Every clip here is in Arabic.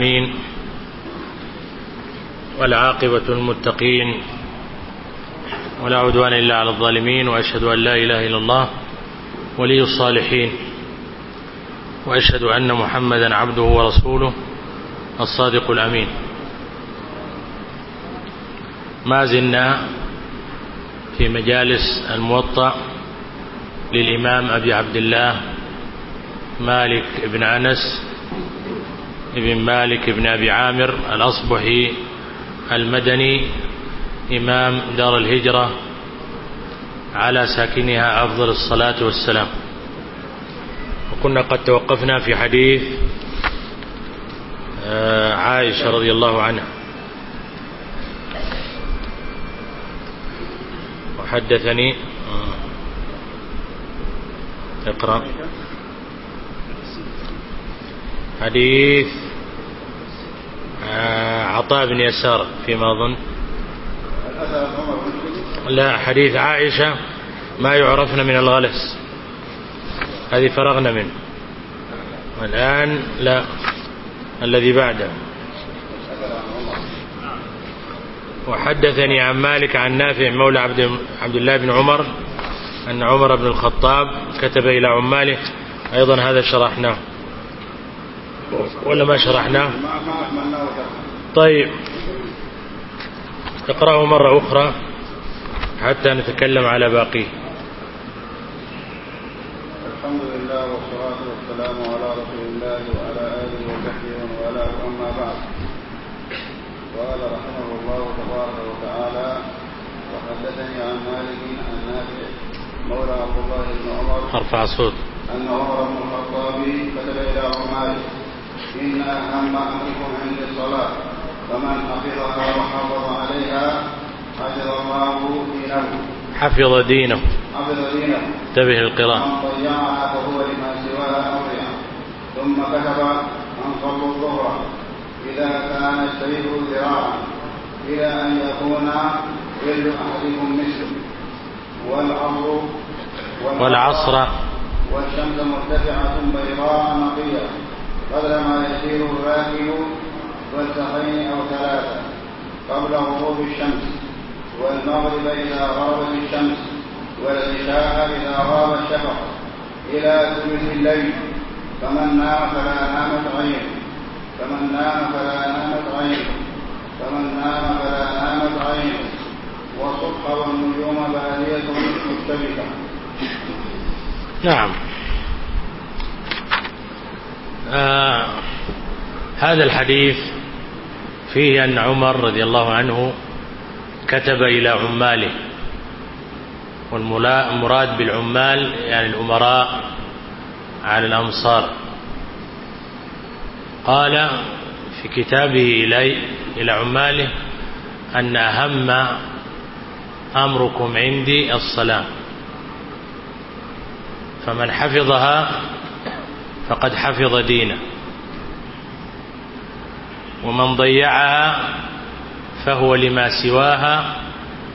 المسلمين والعاقبة المتقين ولا عدوان إلا على الظالمين وأشهد أن لا إله إلا الله ولي الصالحين وأشهد أن محمدا عبده ورسوله الصادق الأمين ما زلنا في مجالس الموطأ للإمام أبي عبد الله مالك بن أنس بن مالك بن أبي عامر الأصبحي المدني إمام دار الهجرة على ساكنها أفضل الصلاة والسلام. وكنا قد توقفنا في حديث آه، عائشة رضي الله عنها. وحدثني آه، اقرأ. حديث آه، عطاء بن يسار فيما أظن. لا حديث عائشة ما يعرفن من الغلس. هذه فرغنا منه. والآن لا الذي بعده. وحدثني عن مالك عن نافع مولى عبد, عبد الله بن عمر أن عمر بن الخطاب كتب إلى عماله. أيضا هذا شرحناه. ولا ما شرحناه. طيب. اقرأه مرة أخرى حتى نتكلم على باقيه. الحمد لله والصلاة والسلام على رسول الله وعلى آله وصحبه وعلى أما بعد. قال رحمه الله تبارك وتعالى وحدثني عن مالك عن نافع مولى عبد الله بن عمر ارفع صوت أن عمر بن الخطاب كتب إلى عمر إن أهم أمركم عند الصلاة فمن حفظها وحافظ عليها حفظ الله دينه. حفظ دينه. حفظ دينه. انتبه للقراءة. من ضيعها فهو لما سواها أضيع ثم كتب من صلوا الظهر إذا كان الشريف ذراعا إلى أن يكون ظل أحدكم مثل والعصر والعصر. والشمس مرتفعة بيضاء نقية. قبل ما يسير الراكب والسقين أو ثلاثة. قبل غروب الشمس والمغرب إذا غربت الشمس والعشاء إذا غاب الشفق إلى ثلث الليل. فمن نام فلا نامت عينه فمن نام فلا نامت عينه فمن نام فلا نامت عينه والصبح والنجوم بادية مشتبكة. نعم. آه، هذا الحديث فيه أن عمر رضي الله عنه كتب إلى عماله والمراد بالعمال يعني الأمراء على الأمصار قال في كتابه إلي إلى عماله أن أهم أمركم عندي الصلاة فمن حفظها فقد حفظ دينه. ومن ضيعها فهو لما سواها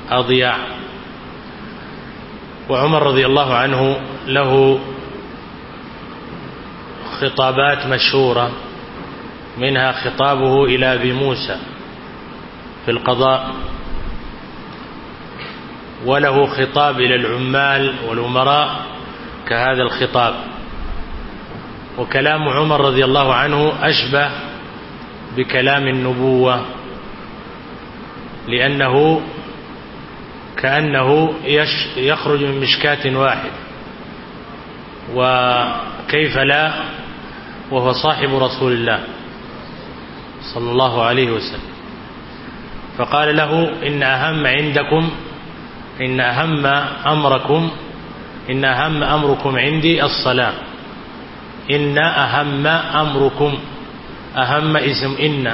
أضيع. وعمر رضي الله عنه له خطابات مشهورة منها خطابه إلى أبي موسى في القضاء. وله خطاب إلى العمال والأمراء كهذا الخطاب. وكلام عمر رضي الله عنه أشبه بكلام النبوة لأنه كأنه يخرج من مشكاة واحد وكيف لا؟ وهو صاحب رسول الله صلى الله عليه وسلم. فقال له إن أهم عندكم إن أهم أمركم إن أهم أمركم عندي الصلاة. ان اہم امرکم اہم اسم ان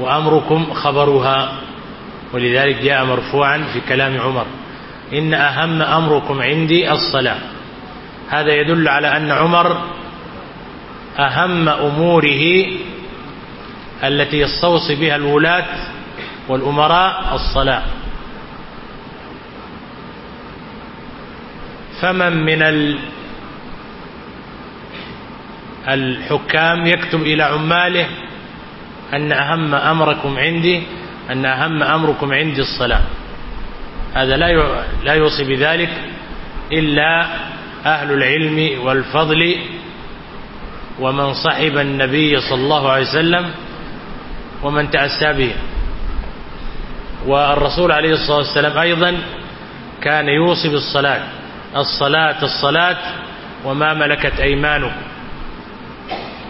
وامركم خبرها ولذلك جاء مرفوعا في كلام عمر إن أهم أمركم عندي الصلاة هذا يدل على أن عمر أهم أموره التي يستوصي بها الولاة والأمراء الصلاة فمن من الحكام يكتب إلى عماله أن أهم أمركم عندي أن أهم أمركم عندي الصلاة. هذا لا لا يوصي بذلك إلا أهل العلم والفضل ومن صحب النبي صلى الله عليه وسلم ومن تأسى به. والرسول عليه الصلاة والسلام أيضا كان يوصي بالصلاة الصلاة الصلاة وما ملكت أيمانكم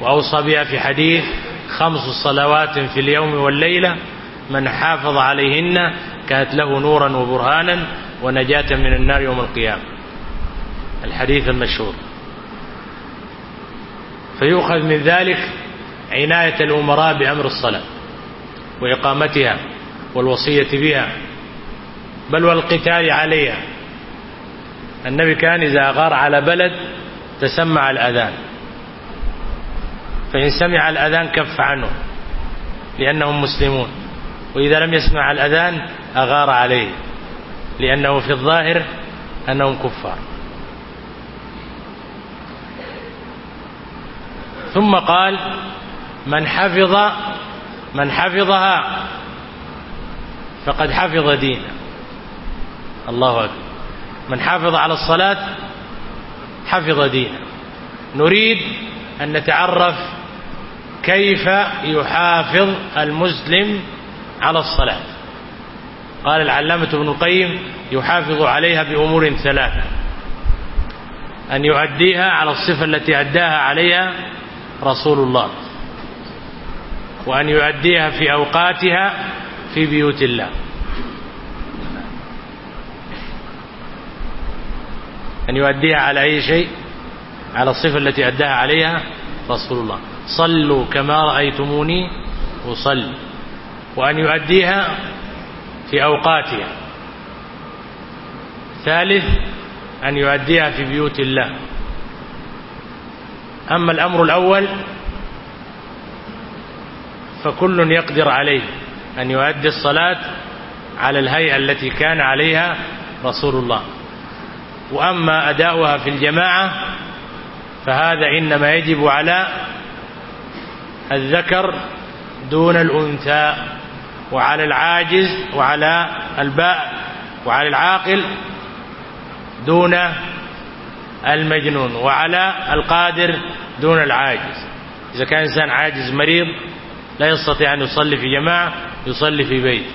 وأوصى بها في حديث خمس صلوات في اليوم والليلة من حافظ عليهن كانت له نورا وبرهانا ونجاة من النار يوم القيامة. الحديث المشهور. فيؤخذ من ذلك عناية الأمراء بأمر الصلاة وإقامتها والوصية بها بل والقتال عليها. النبي كان إذا أغار على بلد تسمع الأذان. فإن سمع الأذان كف عنه لأنهم مسلمون. وإذا لم يسمع الأذان أغار عليه لأنه في الظاهر أنهم كفار. ثم قال من حفظ من حفظها فقد حفظ دينه. الله أكبر. من حافظ على الصلاة حفظ دينه. نريد أن نتعرف كيف يحافظ المسلم على الصلاة؟ قال العلامة ابن القيم يحافظ عليها بأمور ثلاثة. أن يؤديها على الصفة التي أداها عليها رسول الله. وأن يؤديها في أوقاتها في بيوت الله. أن يؤديها على أي شيء؟ على الصفة التي أداها عليها رسول الله. صلوا كما رأيتموني أصل وأن يؤديها في أوقاتها. ثالث أن يؤديها في بيوت الله. أما الأمر الأول فكل يقدر عليه أن يؤدي الصلاة على الهيئة التي كان عليها رسول الله. وأما أداؤها في الجماعة فهذا إنما يجب على الذكر دون الأنثى وعلى العاجز وعلى الباء وعلى العاقل دون المجنون وعلى القادر دون العاجز. إذا كان إنسان عاجز مريض لا يستطيع أن يصلي في جماعة يصلي في بيت.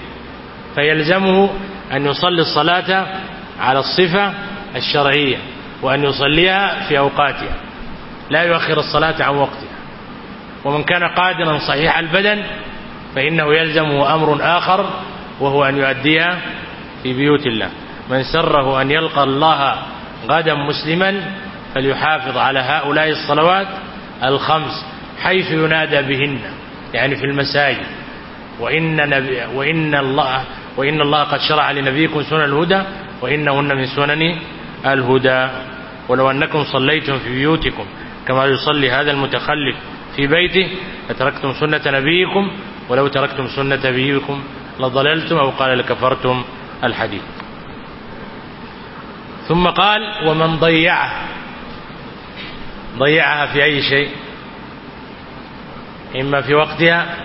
فيلزمه أن يصلي الصلاة على الصفة الشرعية وأن يصليها في أوقاتها. لا يؤخر الصلاة عن وقته. ومن كان قادرا صحيح البدن فإنه يلزمه أمر آخر وهو أن يؤديها في بيوت الله. من سره أن يلقى الله غدا مسلما فليحافظ على هؤلاء الصلوات الخمس حيث ينادى بهن يعني في المساجد. وإن, نبي وإن, الله وإن الله قد شرع لنبيكم سنن الهدى وإنهن من سنن الهدى. ولو أنكم صليتم في بيوتكم كما يصلي هذا المتخلف في بيته لتركتم سنة نبيكم ولو تركتم سنة نبيكم لضللتم أو قال لكفرتم الحديث. ثم قال ومن ضيعه. ضيعها في أي شيء؟ إما في وقتها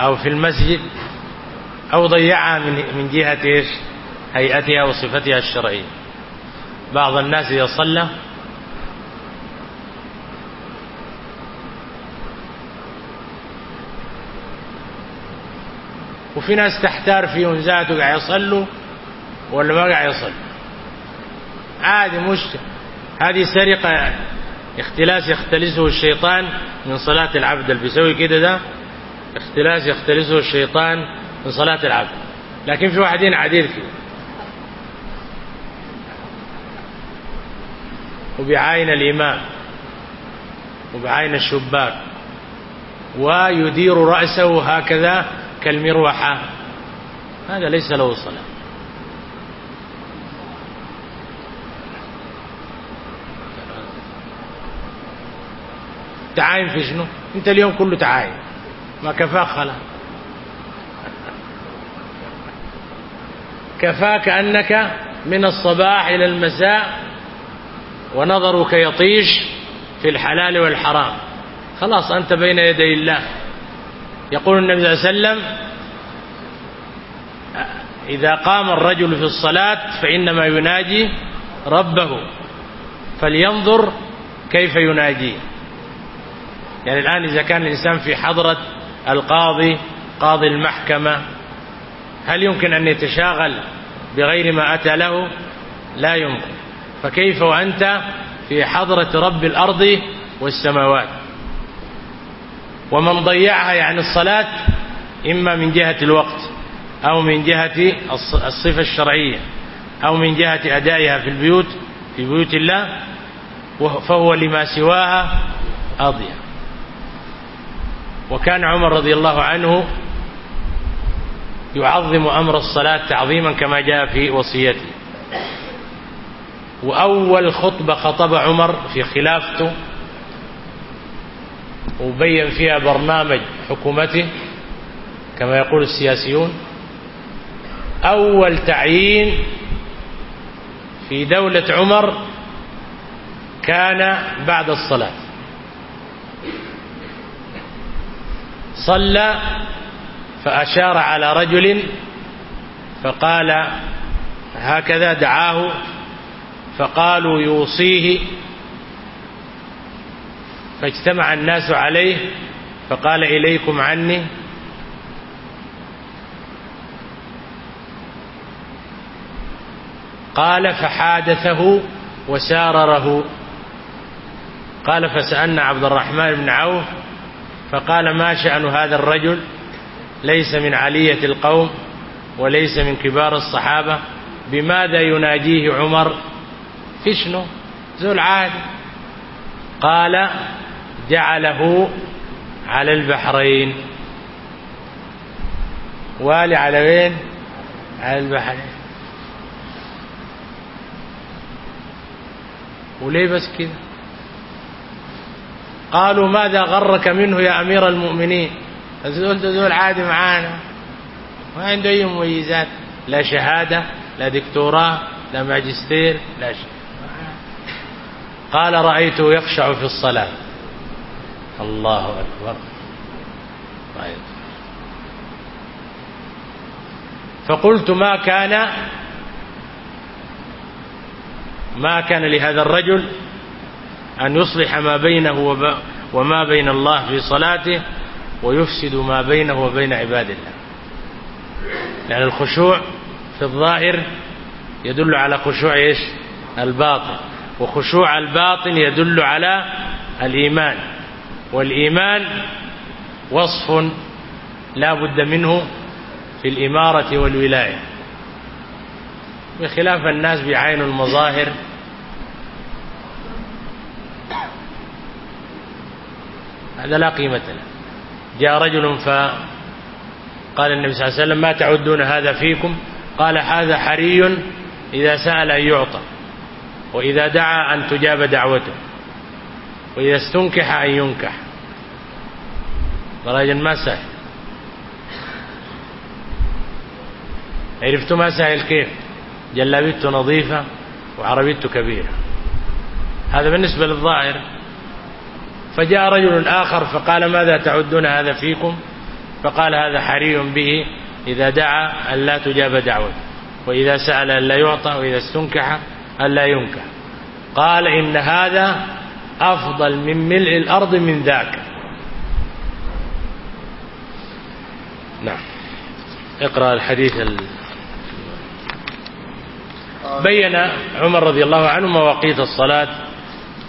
أو في المسجد أو ضيعها من من جهة إيش؟ هيئتها وصفتها الشرعية. بعض الناس إذا صلى وفي ناس تحتار فيهم ذاته قاعد يصلوا ولا ما قاعد يصلوا. عادي مش هذه سرقة اختلاس يختلسه الشيطان من صلاة العبد. اللي بيسوي كده ده اختلاس يختلسه الشيطان من صلاة العبد. لكن في واحدين عديل فيه. وبيعاين الإمام. وبعين الشباك. ويدير رأسه هكذا كالمروحة. هذا ليس له صلاة تعاين في شنو؟ انت اليوم كله تعاين. ما كفاك خلاص. كفاك أنك من الصباح إلى المساء ونظرك يطيش في الحلال والحرام. خلاص أنت بين يدي الله. يقول النبي صلى الله عليه وسلم إذا قام الرجل في الصلاة فإنما يناجي ربه فلينظر كيف يناجي. يعني الآن إذا كان الإنسان في حضرة القاضي قاضي المحكمة هل يمكن أن يتشاغل بغير ما أتى له؟ لا يمكن. فكيف وأنت في حضرة رب الأرض والسماوات؟ ومن ضيعها يعني الصلاة إما من جهة الوقت أو من جهة الصفة الشرعية أو من جهة أدائها في البيوت في بيوت الله فهو لما سواها أضيع وكان عمر رضي الله عنه يعظم أمر الصلاة تعظيما كما جاء في وصيته. وأول خطبة خطب عمر في خلافته وبين فيها برنامج حكومته كما يقول السياسيون. أول تعيين في دولة عمر كان بعد الصلاة. صلى فأشار على رجل فقال هكذا دعاه فقالوا يوصيه فاجتمع الناس عليه فقال إليكم عني. قال فحادثه وسارره. قال فسألنا عبد الرحمن بن عوف فقال ما شأن هذا الرجل؟ ليس من علية القوم وليس من كبار الصحابة. بماذا يناجيه عمر؟ فشنه ذو عاد قال جعله على البحرين. والي على وين؟ على البحرين. وليه بس كده؟ قالوا ماذا غرك منه يا أمير المؤمنين؟ الزول دول عادي معانا. ما عنده أي مميزات. لا شهادة لا دكتوراه لا ماجستير لا شيء. قال رأيته يخشع في الصلاة. اللہ اکبر۔ فقلت ما كان ما كان لهذا الرجل أن يصلح ما بينه وما بين الله في صلاته ويفسد ما بينه وبين عباد الله. لأن الخشوع في الظاهر يدل على خشوع إيش؟ الباطن. وخشوع الباطن يدل على الإيمان. والإيمان وصف لا بد منه في الإمارة والولاية. بخلاف الناس بعين المظاهر هذا لا قيمة له. جاء رجل فقال النبي صلى الله عليه وسلم ما تعدون هذا فيكم؟ قال هذا حري إذا سأل أن يعطى وإذا دعا أن تجاب دعوته. وإذا استنكح أن ينكح. طلاج المساء عرفت ما سهل كيف جلابيته نظيفة وعربيته كبيرة هذا بالنسبة للظاهر فجاء رجل آخر فقال ماذا تعدون هذا فيكم؟ فقال هذا حري به إذا دعا أن لا تجاب دعوته وإذا سأل أن لا يعطى وإذا استنكح أن لا ينكح. قال إن هذا أفضل من ملء الأرض من ذاك. نعم. اقرأ الحديث ال... بين عمر رضي الله عنه مواقيت الصلاة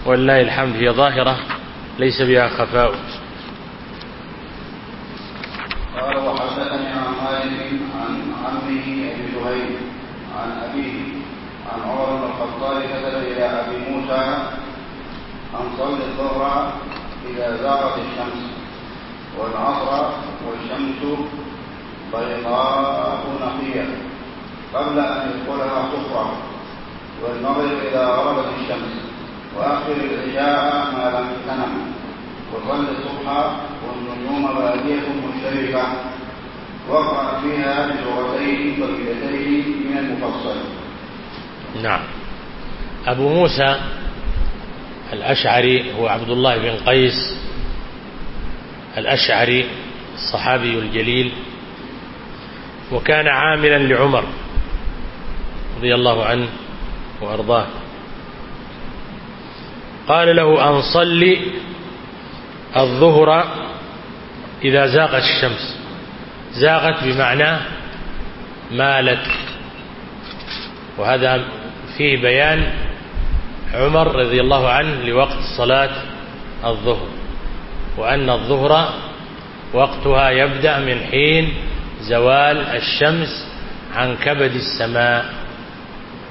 والله الحمد هي ظاهرة ليس بها خفاء. قال وحدثني عن مالك عن عمه أبي زهير عن أبيه عن عمر بن الخطاب كتب إلى أبي موسى أنصل الظهر إذا زارت الشمس والعصر والشمس بيضاء نقية قبل أن يدخلها صفرة والمغرب إذا غربت الشمس وآخر العشاء ما لم تنم وصل الصبح والنجوم بادية مشتركة وقرأ فيها بلغتين طويلتين من المفصل. نعم. أبو موسى الأشعري هو عبد الله بن قيس. الأشعري الصحابي الجليل. وكان عاملا لعمر رضي الله عنه وأرضاه. قال له أن صلي الظهر إذا زاغت الشمس. زاغت بمعنى مالت. وهذا فيه بيان عمر رضي الله عنه لوقت صلاة الظهر وأن الظهر وقتها يبدأ من حين زوال الشمس عن كبد السماء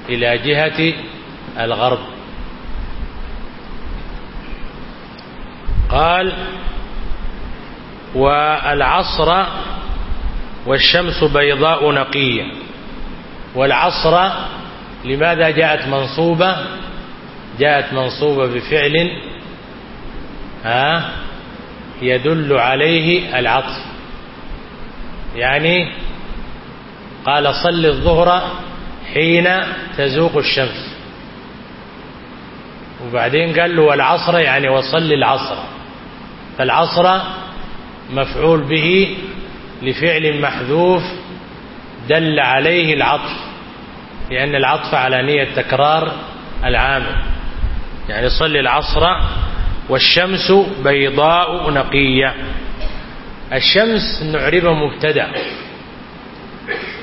إلى جهة الغرب. قال والعصر والشمس بيضاء نقية والعصر لماذا جاءت منصوبة؟ جاءت منصوبة بفعل ها يدل عليه العطف. يعني قال صل الظهر حين تزوق الشمس. وبعدين قال له والعصر يعني وصل العصر. فالعصر مفعول به لفعل محذوف دل عليه العطف لأن العطف على نية تكرار العامل. يعني صلي العصر والشمس بيضاء نقية. الشمس نعربها مبتدأ.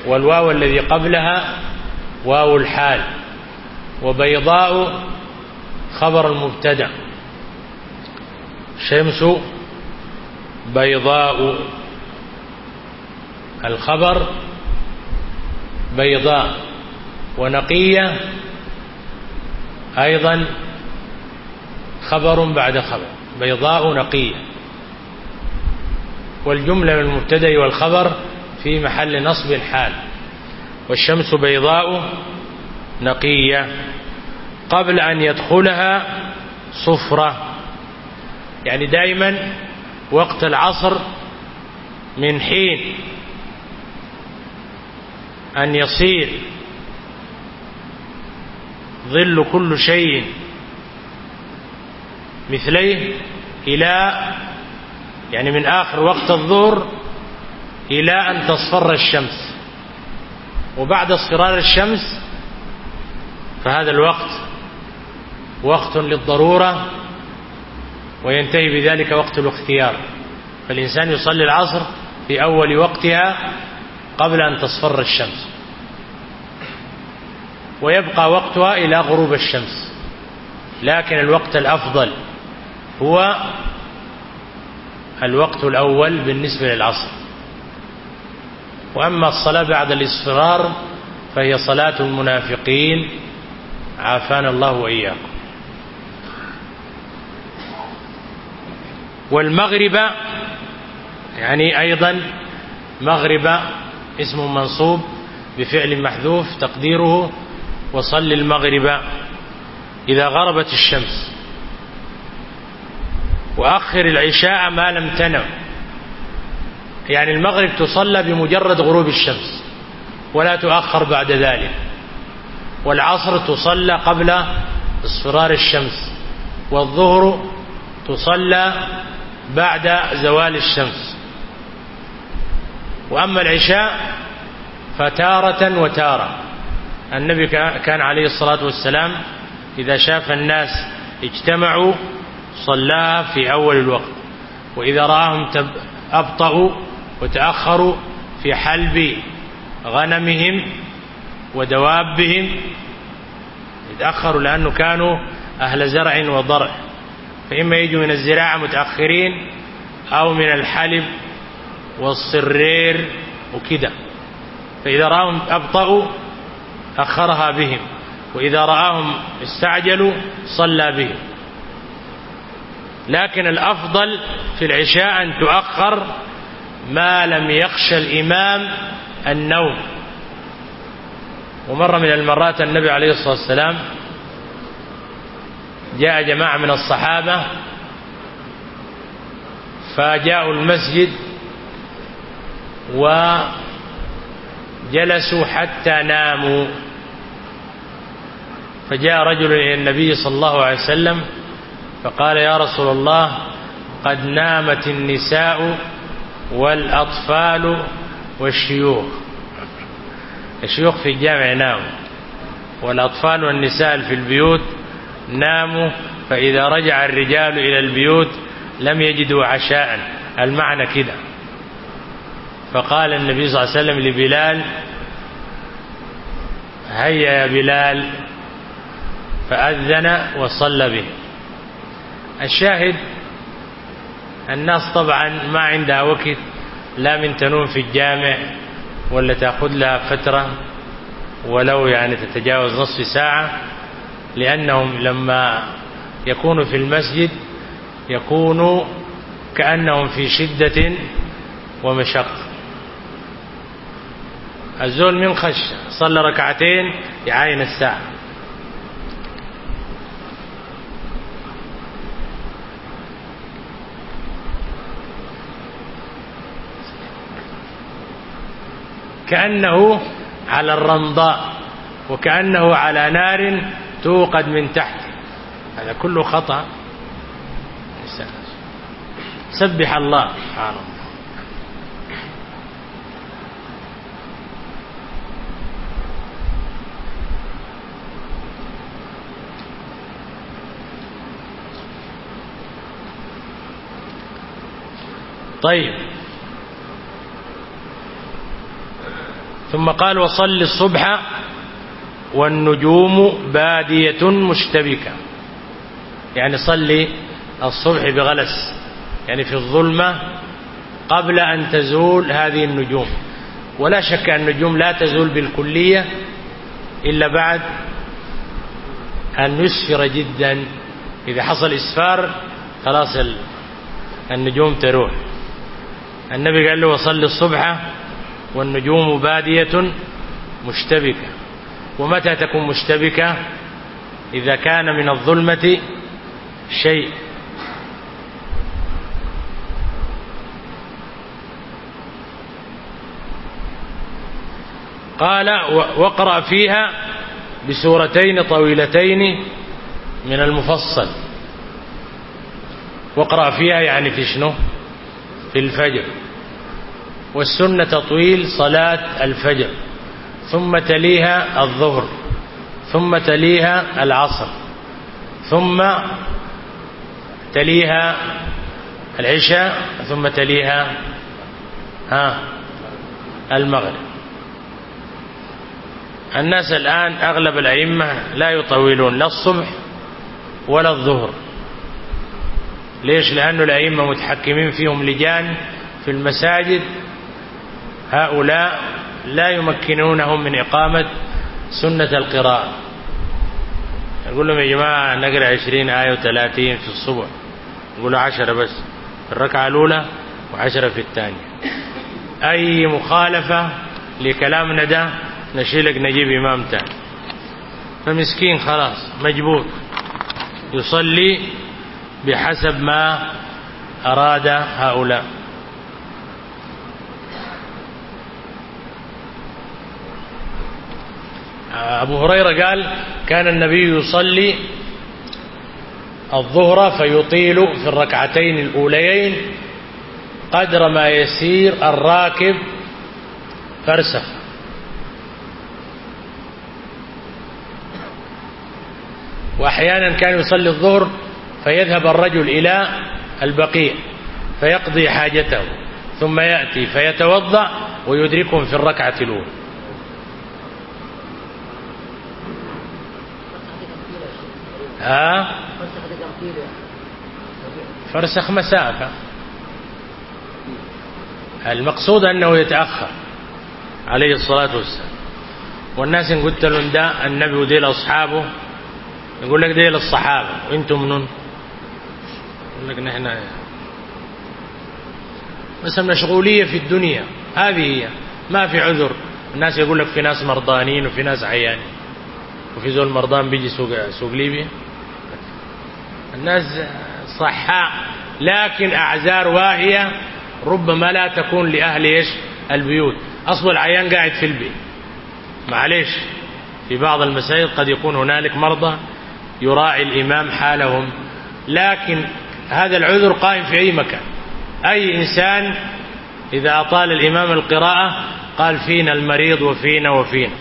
والواو الذي قبلها واو الحال. وبيضاء خبر المبتدأ. شمس بيضاء. الخبر بيضاء. ونقية أيضا خبر بعد خبر. بيضاء نقية. والجملة من المبتدأ والخبر في محل نصب الحال. والشمس بيضاء نقية. قبل أن يدخلها صفرة. يعني دائما وقت العصر من حين أن يصير ظل كل شيء مثليه إلى يعني من آخر وقت الظهر إلى أن تصفر الشمس. وبعد اصفرار الشمس فهذا الوقت وقت للضرورة وينتهي بذلك وقت الاختيار. فالإنسان يصلي العصر في أول وقتها قبل أن تصفر الشمس. ويبقى وقتها إلى غروب الشمس. لكن الوقت الأفضل هو الوقت الأول بالنسبة للعصر. وأما الصلاة بعد الإصفرار فهي صلاة المنافقين. عافانا الله وإياكم. والمغرب يعني أيضا مغرب اسم منصوب بفعل محذوف تقديره. وصل المغرب إذا غربت الشمس. وأخر العشاء ما لم تنم. يعني المغرب تصلى بمجرد غروب الشمس ولا تؤخر بعد ذلك. والعصر تصلى قبل اصفرار الشمس والظهر تصلى بعد زوال الشمس. وأما العشاء فتارة وتارة. النبي كان عليه الصلاة والسلام إذا شاف الناس اجتمعوا صلاها في أول الوقت. وإذا رآهم أبطأوا وتأخروا في حلب غنمهم ودوابهم يتأخروا لأنه كانوا أهل زرع وضرع. فإما يجوا من الزراعة متأخرين أو من الحلب والصرير وكذا فإذا رأهم أبطأوا أخرها بهم وإذا رآهم استعجلوا صلى بهم. لكن الأفضل في العشاء أن تؤخر ما لم يخشى الإمام النوم. ومرة من المرات النبي عليه الصلاة والسلام جاء جماعة من الصحابة فجاءوا المسجد وجلسوا حتى ناموا. فجاء رجل إلى النبي صلى الله عليه وسلم فقال يا رسول الله قد نامت النساء والأطفال والشيوخ. الشيوخ في الجامع ناموا والأطفال والنساء في البيوت ناموا فإذا رجع الرجال إلى البيوت لم يجدوا عشاء. المعنى كده. فقال النبي صلى الله عليه وسلم لبلال هيا يا بلال فأذن وصلى به. الشاهد الناس طبعا ما عندها وقت لا من تنوم في الجامع ولا تأخذ لها فترة ولو يعني تتجاوز نصف ساعة لأنهم لما يكونوا في المسجد يكونوا كأنهم في شدة ومشقة. الزول من خش صلى ركعتين يعاين الساعة. كأنه على الرمضاء وكأنه على نار توقد من تحت. هذا كله خطأ. سبح الله سبحان الله. طيب. ثم قال وصل الصبح والنجوم بادية مشتبكة. يعني صلي الصبح بغلس. يعني في الظلمة قبل أن تزول هذه النجوم. ولا شك أن النجوم لا تزول بالكلية إلا بعد أن يسفر جدا. إذا حصل إسفار خلاص النجوم تروح. النبي قال له وصلي الصبح والنجوم بادية مشتبكة. ومتى تكون مشتبكة؟ إذا كان من الظلمة شيء. قال واقرأ فيها بسورتين طويلتين من المفصل. واقرأ فيها يعني في شنو؟ في الفجر. والسنة تطويل صلاة الفجر ثم تليها الظهر ثم تليها العصر ثم تليها العشاء ثم تليها ها المغرب. الناس الآن أغلب الأئمة لا يطولون لا الصبح ولا الظهر. ليش؟ لأن الأئمة متحكمين فيهم لجان في المساجد هؤلاء لا يمكنونهم من إقامة سنة القراءة. يقول لهم يا جماعة نقرأ عشرين آية وثلاثين في الصبح. يقول عشرة بس في الركعة الأولى وعشرة في الثانية. أي مخالفة لكلامنا ده نشيلك نجيب إمام تاني. فمسكين خلاص مجبور. يصلي بحسب ما أراد هؤلاء. أبو هريرة قال كان النبي يصلي الظهر فيطيل في الركعتين الأوليين قدر ما يسير الراكب فرسخ وأحيانا كان يصلي الظهر فيذهب الرجل إلى البقيع فيقضي حاجته ثم يأتي فيتوضأ ويدركهم في الركعة الأولى. فرسخ مسافة المقصود أنه يتأخر عليه الصلاة والسلام. والناس إن قلت لهم ده النبي وديل أصحابه. يقول لك ديل الصحابة. وإنتم منون؟ يقول لك نحن. بس مشغولية في الدنيا. هذه هي. ما في عذر. الناس يقول لك في ناس مرضانين وفي ناس عيانين. وفي زول مرضان بيجي سوق سوق ليبيا. نزع صحاء لكن أعذار واهية ربما لا تكون لأهل إيش؟ البيوت. أصبح العيان قاعد في البيت. معليش في بعض المساجد قد يكون هنالك مرضى يراعي الإمام حالهم. لكن هذا العذر قائم في أي مكان. أي إنسان إذا أطال الإمام القراءة قال فينا المريض وفينا وفينا.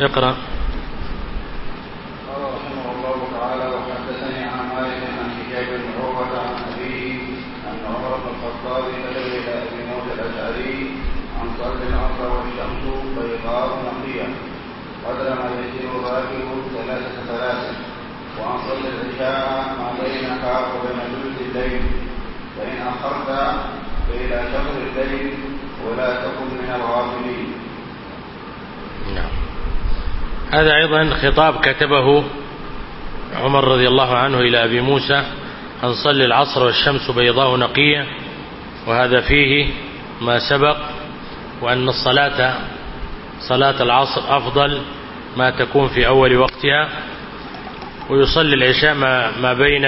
اقرأ. ثلاثة ثلاثة وأن صلي العشاء ما بينك وبين الليل. فإن أخرت فإلى الليل ولا تكن من الغافلين. نعم. هذا أيضا خطاب كتبه عمر رضي الله عنه إلى أبي موسى أن صلي العصر والشمس بيضاء نقية وهذا فيه ما سبق وأن الصلاة صلاة العصر أفضل ما تكون في أول وقتها ويصلي العشاء ما, بين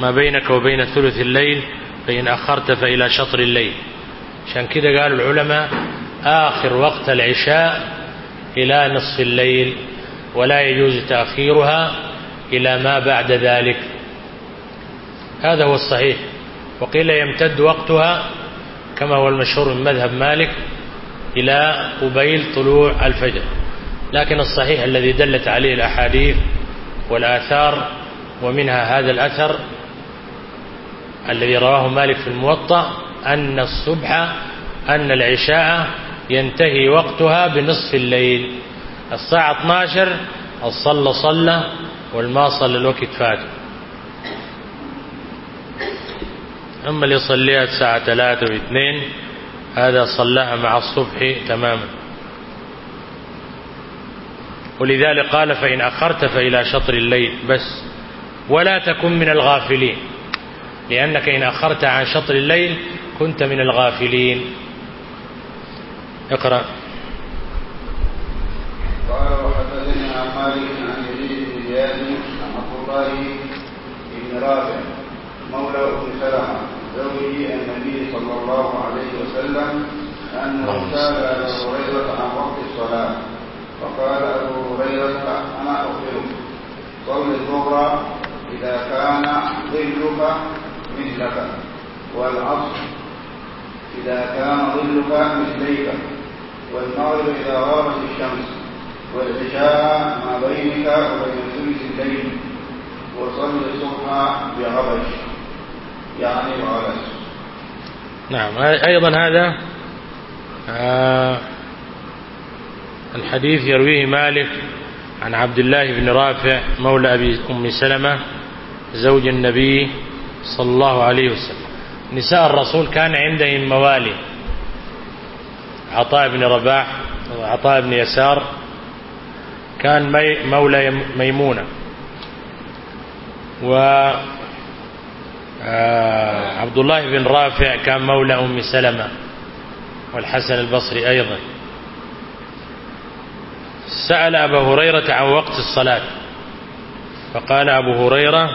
ما بينك وبين ثلث الليل فإن أخرت فإلى شطر الليل. عشان كده قالوا العلماء آخر وقت العشاء إلى نصف الليل ولا يجوز تأخيرها إلى ما بعد ذلك. هذا هو الصحيح. وقيل يمتد وقتها كما هو المشهور من مذهب مالك إلى قبيل طلوع الفجر. لكن الصحيح الذي دلت عليه الأحاديث والآثار ومنها هذا الأثر الذي رواه مالك في الموطأ أن الصبح أن العشاء ينتهي وقتها بنصف الليل الساعة 12 الصلى صلى والما صلى الوقت فات أما اللي صليها الساعة 3 و2 هذا صلاها مع الصبح تماما. ولذلك قال فإن أخرت فإلى شطر الليل بس. ولا تكن من الغافلين. لأنك إن أخرت عن شطر الليل كنت من الغافلين. اقرأ. قال وحدثنا عن مالك عن يزيد بن زياد عن عبد الله بن رافع مولى ابن سلمة زوجي النبي صلى الله عليه وسلم أنه نعم. سأل أبا هريرة عن وقت الصلاة. فقال أبو هريرة أنا أخبرك. صل الظهر إذا كان ظلك مثلك. والعصر إذا كان ظلك مثليك. والمغرب إذا غابت الشمس. والعشاء ما بينك وبين ثلث الليل. وصل الصبح بعبش يعني بعبش نعم أيضا هذا آه الحديث يرويه مالك عن عبد الله بن رافع مولى أبي أم سلمة زوج النبي صلى الله عليه وسلم. نساء الرسول كان عندهم موالي. عطاء بن رباح عطاء بن يسار كان مولى ميمونة. و آه، عبد الله بن رافع كان مولى أم سلمة والحسن البصري أيضا. سأل أبا هريرة عن وقت الصلاة. فقال أبو هريرة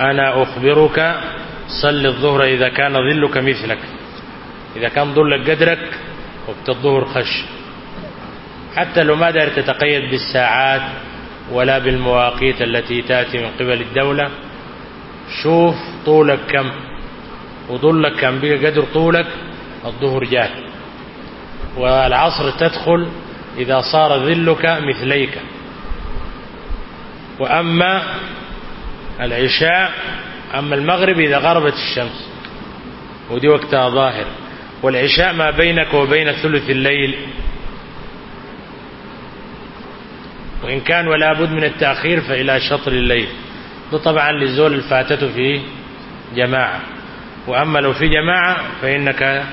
أنا أخبرك صل الظهر إذا كان ظلك مثلك. إذا كان ظلك قدرك وقت الظهر خش. حتى لو ما دار تتقيد بالساعات ولا بالمواقيت التي تأتي من قبل الدولة شوف طولك كم. وظلك كم بقدر طولك الظهر جاه والعصر تدخل إذا صار ذلك مثليك. وأما العشاء أما المغرب إذا غربت الشمس. ودي وقتها ظاهر. والعشاء ما بينك وبين ثلث الليل. وإن كان ولا بد من التأخير فإلى شطر الليل. ده طبعا للزول الفاتته في جماعة. وأما لو في جماعة فإنك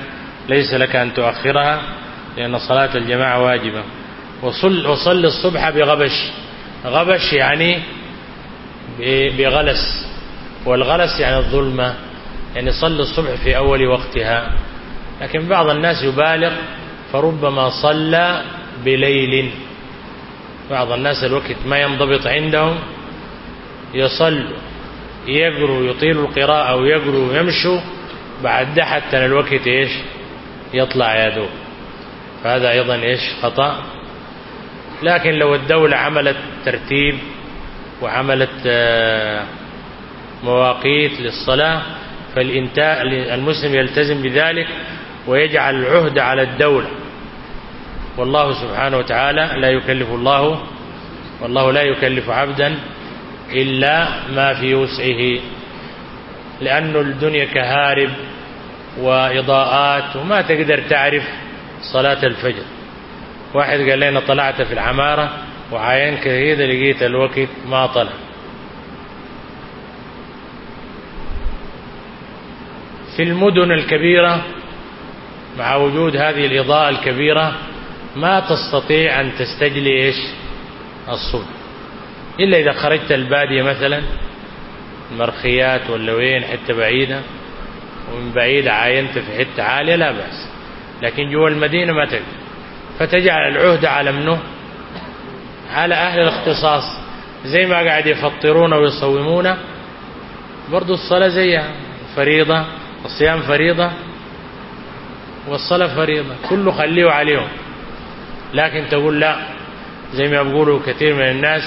ليس لك أن تؤخرها. لأن صلاة الجماعة واجبة. وصل, وصل الصبح بغبش. غبش يعني بغلس. والغلس يعني الظلمة. يعني صل الصبح في أول وقتها. لكن بعض الناس يبالغ فربما صلى بليل. بعض الناس الوقت ما ينضبط عندهم يصل يقروا يطيل القراءة ويقروا ويمشوا بعد ده حتى الوقت إيش؟ يطلع يا دوب فهذا أيضا إيش؟ خطأ. لكن لو الدولة عملت ترتيب وعملت آه، مواقيت للصلاة فالمسلم يلتزم بذلك ويجعل العهد على الدولة. والله سبحانه وتعالى لا يكلف الله والله لا يكلف عبدا إلا ما في وسعه. لأن الدنيا كهارب وإضاءات وما تقدر تعرف صلاة الفجر. واحد قال لي أنا طلعت في العمارة وعين كهيدة لقيت الوقت ما طلع. في المدن الكبيرة مع وجود هذه الإضاءة الكبيرة ما تستطيع أن تستجلي إيش؟ الصبح إلا إذا خرجت البادية مثلا المرخيات ولا وين حتة بعيدة ومن بعيد عاينت في حتة عالية لا بأس. لكن جوا المدينة ما تقدر فتجعل العهد على منه على أهل الاختصاص. زي ما قاعد يفطرون ويصومون. برضو الصلاة زيها فريضة الصيام فريضة والصلاة فريضة. كله خليه عليهم. لكن تقول لا زي ما بيقولوا كثير من الناس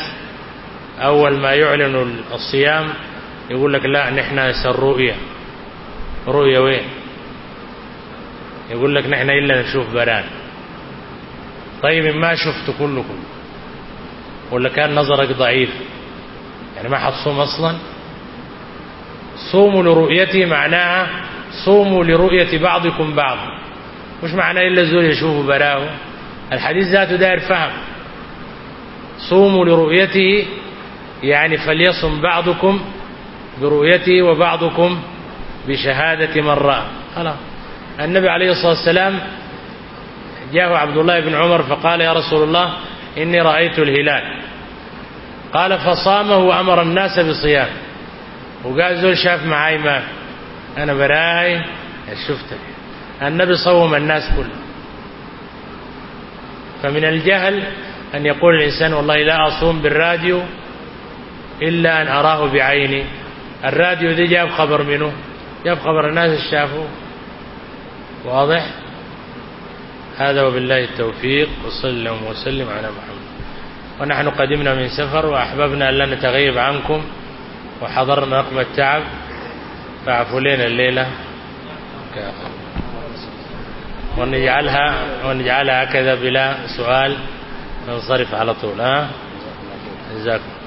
أول ما يعلنوا الصيام يقول لك لا نحن الرؤية رؤية وين؟ يقول لك نحن إلا نشوف بنان طيب ما شفت كلكم؟ ولا كان نظرك ضعيف. يعني ما حتصوم أصلا؟ صوموا لرؤيتي معناها صوموا لرؤية بعضكم بعض. مش معناه إلا الزول يشوفوا براه الحديث ذاته داير فهم. صوموا لرؤيته يعني فليصم بعضكم برؤيته وبعضكم بشهادة من رأى. خلاص. النبي عليه الصلاة والسلام جاءه عبد الله بن عمر فقال يا رسول الله إني رأيت الهلال. قال فصامه وأمر الناس بصيام وقال زول شاف معاي ما أنا براي شفته. النبي صوم الناس كله. فمن الجهل أن يقول الإنسان والله لا أصوم بالراديو إلا أن أراه بعيني. الراديو ذي جاب خبر منه. جاب خبر الناس شافوه واضح؟ هذا وبالله التوفيق وسلم وسلم على محمد. ونحن قدمنا من سفر وأحببنا أن لا نتغيب عنكم وحضرنا رقم التعب. فاعفوا لنا الليلة. ونجعلها, ونجعلها هكذا بلا سؤال ننصرف على طول ها؟ جزاكم